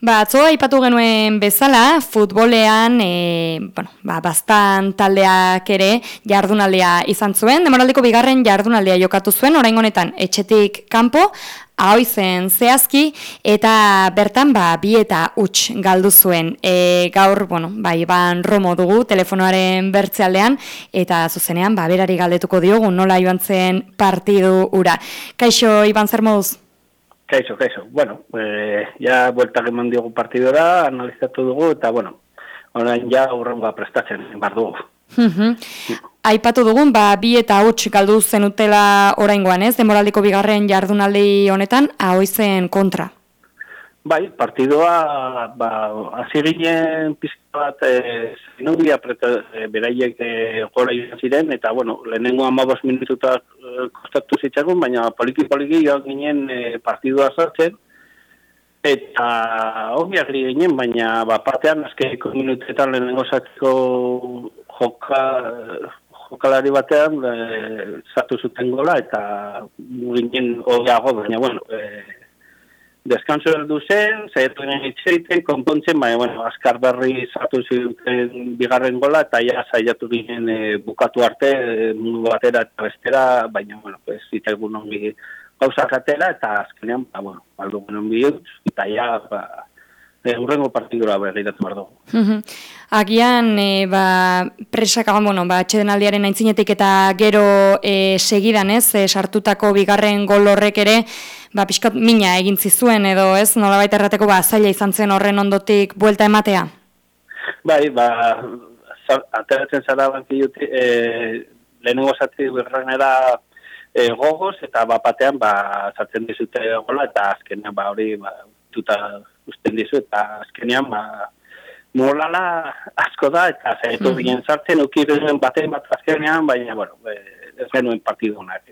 Ba, atzo aipatu genuen bezala, futbolean, e, bueno, ba, bastan taldeak ere jardunaldea izan zuen, demoraldiko bigarren jardunaldea jokatu zuen, orain honetan etxetik kanpo, hau zen zehazki, eta bertan ba, bi eta huts galdu zuen. E, gaur, bueno, ba, iban romo dugu telefonoaren bertzealdean, eta zuzenean, ba, berari galdetuko diogu, nola joan zen partidu ura. Kaixo, iban zer moduz? Kaixo, kaixo. Bueno, eh, ya vuelta que mandiogu partidora, analizatu dugu, eta bueno, orain ja urrengoa prestatzen, bar dugu. Aipatu dugun, ba, bi eta huts galdu zenutela oraingoan ez, demoraldiko bigarren jardunaldi honetan, hau izen kontra. Bai, partidoa, ba, hasi ginen pizka bat, e, zinubia e, beraiek e, gora ziren, eta, bueno, lehenengo amabos minututa e, kostatu zitzagun, baina poliki-poliki joan ginen e, partidua sartzen, eta hori ginen, baina ba, partean azkeiko minutetan lehenengo zatzeko joka, jokalari batean e, zatu zuten gola, eta ginen hori baina, bueno, e, deskanso heldu zen, zaitu ginen itxeiten, konpontzen, baina, bueno, azkar berri zatu zuten bigarren gola, eta ja zaiatu ginen e, bukatu arte, e, mundu batera eta bestera, baina, bueno, pues, itaigun ongi gauzak atera, eta azkenean, ba, bueno, aldo ongi eta ja, ba, e, urrengo partidura behiratu behar dugu. Agian, e, ba, presak, bueno, ba, txeden aldiaren aintzinetik eta gero e, segidan, ez, e, sartutako bigarren gol horrek ere, ba, pixkat mina egin zizuen edo, ez, nola baita errateko, ba, zaila izan zen horren ondotik buelta ematea? Bai, ba, ateratzen zara banki juti, e, lehenengo zati birrenera e, gogoz, eta bapatean, ba, zartzen dizute gola, eta azkenean, ba, hori, ba, tuta usten dizu, eta azkenean, ba, molala asko da, eta zaitu mm -hmm. sartzen, ukiren baten bat azkenean, baina, bueno, ez genuen partidu honak.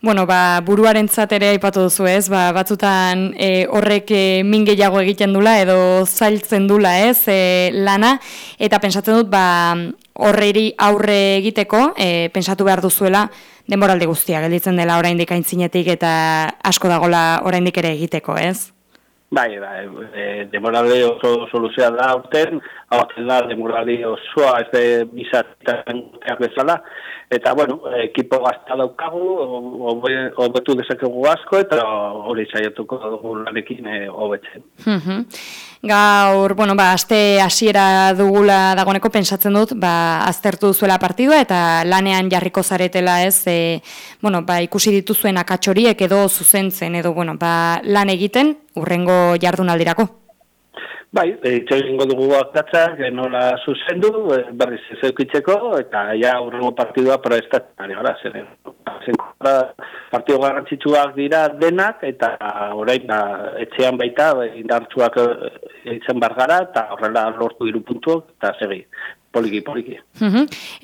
Bueno, ba, buruaren ere aipatu duzu ez, ba, batzutan e, horrek e, min gehiago egiten dula edo zailtzen dula ez e, lana, eta pensatzen dut ba, horreri aurre egiteko, e, pensatu behar duzuela, denboralde guztia, gelditzen dela oraindik aintzinetik eta asko dagola oraindik ere egiteko, ez? Bai, bai, e, demorale oso soluzioa da urten, hau da demorale osoa ez de bizatzen bezala, eta bueno, ekipo gazta daukagu, hobetu dezakegu asko, eta hori saiatuko dugu lanekin e, hobetzen. Gaur, bueno, ba, aste hasiera dugula dagoneko pensatzen dut, ba, aztertu zuela partidua eta lanean jarriko zaretela ez, e, bueno, ba, ikusi dituzuen akatxoriek edo zuzentzen edo, bueno, ba, lan egiten, urrengo jardunaldirako. Bai, itxe egingo dugu aktatzak, nola zuzendu, e, berriz zeukitzeko, eta ja urrengo partidua proestatzen ari gara, zer. Partidu garrantzitsuak dira denak, eta orain da, etxean baita, indartsuak eitzen bar gara, eta horrela lortu diru puntuak, eta segi, poliki, poliki.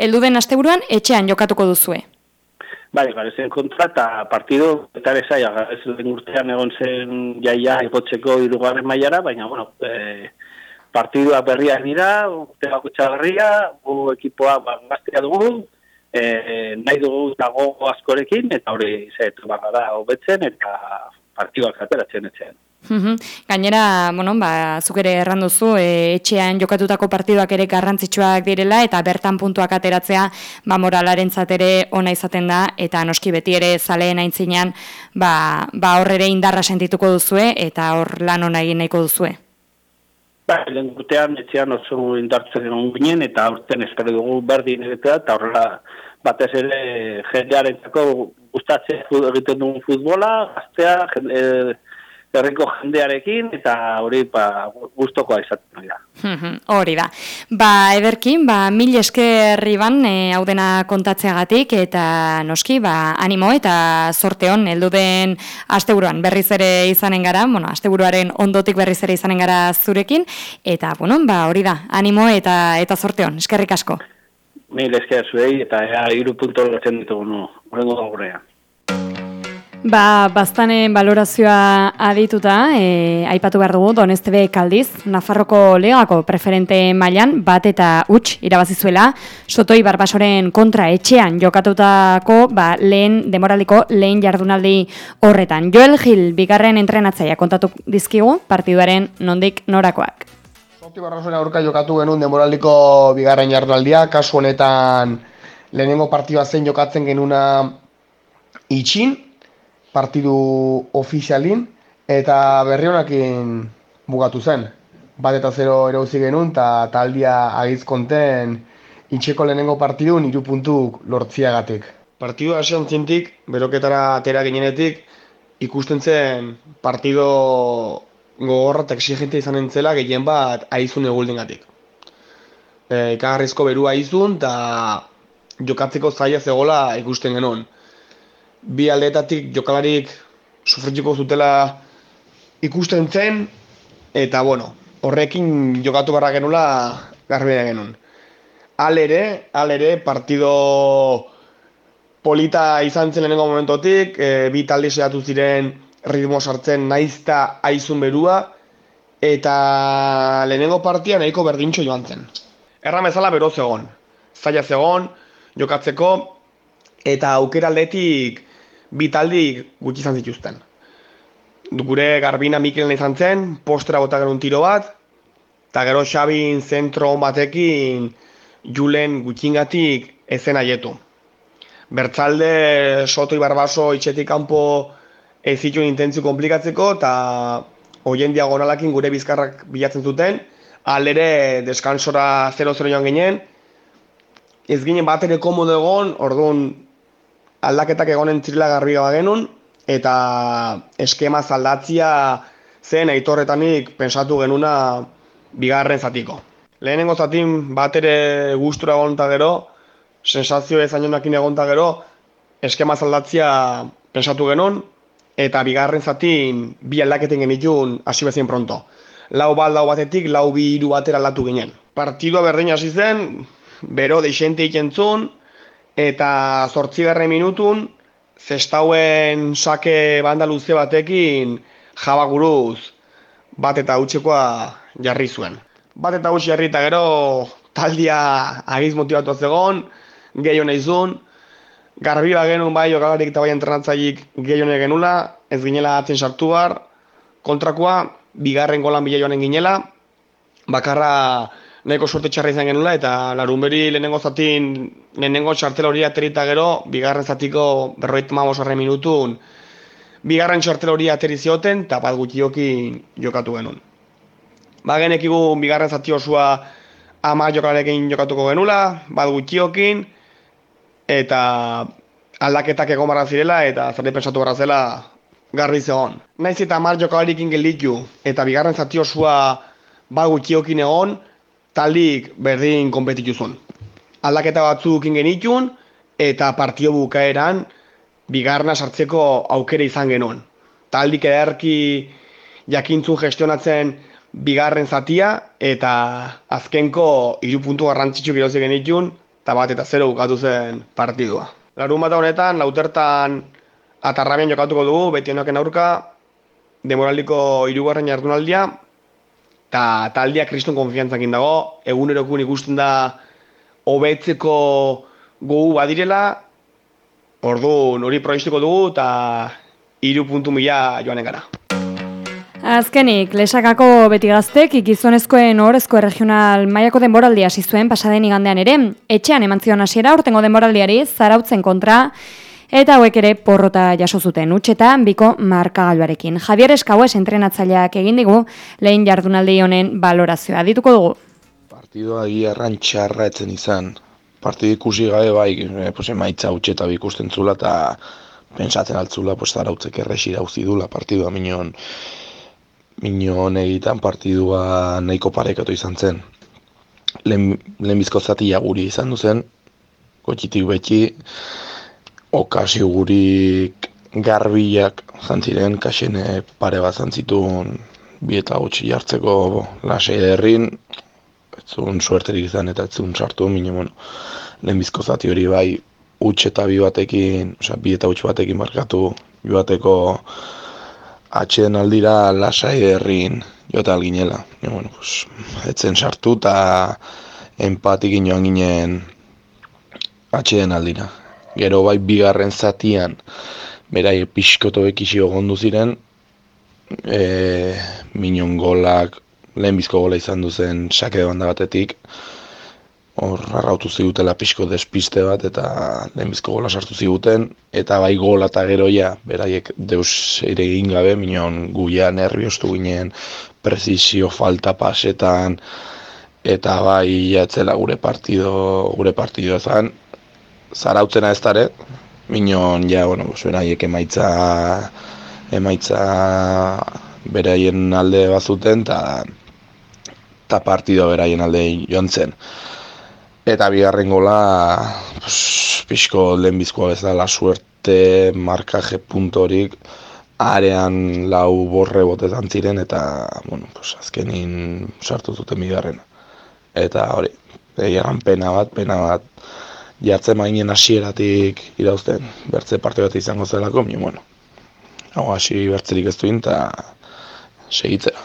Eldu den asteburuan, etxean jokatuko duzue? Bai, garezen kontra, eta partidu, eta ere garezen urtean egon zen jaia ipotzeko irugarren mailara, baina, bueno, e, partidua berriak dira, urte bako txagarria, gu ekipoa ba, gaztea dugu, e, nahi dugu dago askorekin, eta hori zaitu bagara hobetzen, eta partiduak ateratzen etxean. Gainera, bueno, ba, zuk ere erranduzu, e, etxean jokatutako partiduak ere garrantzitsuak direla, eta bertan puntuak ateratzea, ba, moralaren ere ona izaten da, eta noski beti ere zaleen aintzinean, ba, ba horrere indarra sentituko duzue, eta hor lan ona egin nahiko duzue. Ba, lehen gutean, etxean oso indartzen egon ginen, eta aurten espero dugu berdin egitea, eta horrela batez ere jendearen gustatzen egiten dugun futbola, gaztea, jende, herriko jendearekin eta hori ba gustokoa izaten da. Hori da. Ba, ederkin, ba mil esker Iban, e, hau dena kontatzeagatik eta noski, ba animo eta sorte on heldu den asteburuan berriz ere izanen gara, bueno, asteburuaren ondotik berriz ere izanen gara zurekin eta bueno, ba hori da. Animo eta eta sorte on. Eskerrik asko. Mil esker zuei eta ja 3 puntu ditugu no. Horrengo Ba, bastanen balorazioa adituta, e, aipatu behar dugu, Donestebe kaldiz, Nafarroko legako preferente mailan bat eta huts irabazizuela, Sotoi Barbasoren kontra etxean jokatutako ba, lehen demoraliko lehen jardunaldi horretan. Joel Gil, bigarren entrenatzaia kontatu dizkigu, partiduaren nondik norakoak. Sotoi Barbasoren aurka jokatu genuen demoraliko bigarren jardunaldia, kasu honetan lehenengo partidua zen jokatzen genuna itxin, partidu ofizialin eta berri honakin bugatu zen. Bat eta zero erauzi genuen eta taldia agizkonten intxeko lehenengo partidun iru puntuk lortziagatik. Partidu hasian zintik, beroketara atera ginenetik, ikusten zen partido gogorra eta exigente izan entzela gehien bat aizun eguldin gatik. E, berua aizun eta jokatzeko zaila zegoela ikusten genuen bi aldeetatik jokalarik sufritiko zutela ikusten zen, eta bueno, horrekin jokatu barra genula garbea genuen. Alere, alere, partido polita izan zen lehenengo momentotik, e, bi talde seiatu ziren ritmo sartzen naizta aizun berua, eta lehenengo partia nahiko berdintxo joan zen. Erra mezala bero zegon, zaila zegon, jokatzeko, eta aukera aldetik bi taldi gutxi izan zituzten. Gure Garbina Mikel izan zen, postera bota genuen tiro bat, eta gero Xabin zentro batekin Julen gutxingatik ezen aietu. Bertzalde Soto Ibarbaso itxetik kanpo ez zitu intentzu komplikatzeko, eta hoien diagonalakin gure bizkarrak bilatzen zuten, alere deskansora 0-0 joan ginen, ez ginen bat ere komodo egon, orduan aldaketak egonen zirela garbi genuen, eta eskema zaldatzia zen aitorretanik pensatu genuna bigarren zatiko. Lehenengo zatin bat ere gustura egon gero, sensazio ez ainonakin egon gero, eskema zaldatzia pensatu genuen, eta bigarren zatin bi aldaketen genitun hasi bezien pronto. Lau bat lau batetik, lau bi hiru batera aldatu ginen. Partidua berdin hasi zen, bero deixente ikentzun, eta zortzigarren minutun, zestauen sake banda luze batekin jabaguruz bat eta utxekoa jarri zuen. Bat eta utxe jarri eta gero taldia agiz motibatu zegoen, gehiago nahi zuen, garbi genuen bai jokalarik eta bai entrenatzaik gehiago nahi genula, ez ginela atzen sartu bar, kontrakoa, bigarren golan bila joanen ginela, bakarra nahiko suerte txarra izan genula, eta larunberi lehenengo zatin, lehenengo txartel hori aterita gero, bigarren zatiko berroit mamosarre minutun, bigarren txartel hori ateri zioten, eta bat gutxioki jokatu genuen. Ba genekigu bigarren zati osua ama jokalarekin jokatuko genula, bat gutxiokin, eta aldaketak egon barra zirela, eta zari pensatu barra zela garri zegoen. Naiz eta amar jokalarekin gelitu, eta bigarren zati osua bat gutxiokin egon, talik berdin kompetitu zuen. Aldaketa batzuk ingenitun eta partio bukaeran bigarna sartzeko aukera izan genuen. Taldik ederki jakintzun gestionatzen bigarren zatia eta azkenko hiru puntu garrantzitsu girozik genitun eta bat eta zero bukatu zen partidua. Larun bat honetan, lautertan atarrabian jokatuko dugu, beti honaken aurka, demoraldiko irugarren jardunaldia, eta taldea kriston konfiantzakin dago, egunerokun ikusten da hobetzeko gogu badirela, ordu hori proiestiko dugu eta iru puntu mila joanen gara. Azkenik, lesakako beti gaztek ikizonezkoen horrezko regional maiako denboraldi hasi zuen pasaden igandean ere. Etxean eman zion hasiera urtengo denboraldiari zarautzen kontra eta hauek ere porrota jaso zuten utxeta biko markagailuarekin. Javier Eskauez entrenatzaileak egin digu lehen jardunaldi honen balorazioa dituko dugu. Partidua giarran txarra etzen izan. Partidu ikusi gabe bai, e, pues, emaitza utxeta bikusten zula eta pensatzen altzula, pues, zarautzek erresi dauzi dula partidua minon minon egitan partidua nahiko parekatu izan zen. Lehen, lehen bizkozati jaguri izan duzen, gotxitik beti, okazio gurik garbiak zantziren, kasene pare bat zantzitun bi eta gutxi jartzeko lasei derrin, ez zuen suerterik izan eta ez zuen sartu, minu, bueno, lehen bizko zati hori bai, utxe eta bi batekin, oza, bi eta batekin markatu joateko atxeden aldira lasai herrin jota alginela. Ja, bueno, pues, etzen sartu eta empatik joan ginen atxeden aldira. Gero bai bigarren zatian, berai pixkoto ekisi ogondu ziren, e, minon golak, lehenbizko gola izan duzen sake banda batetik, hor arrautu zigutela pixko despiste bat eta lehenbizko gola sartu ziguten. Eta bai gola eta geroia beraiek deus ere egin gabe minon guia nerviostu ginen prezisio falta pasetan eta bai jatzela gure partido gure partido ezan zarautzena ez dara minon ja bueno beraiek emaitza emaitza beraien alde bazuten eta eta partido beraien alde joan zen. Eta bigarren gola, pixko lehenbizkoa ez la suerte markaje puntorik, arean lau borre botetan ziren, eta, bueno, pues, azkenin sartu zuten bigarrena. Eta hori, egan pena bat, pena bat, jartzen mainen hasieratik irauzten, bertze parte bat izango zelako, mi, bueno, hau hasi bertzerik ez duin, eta segitzera.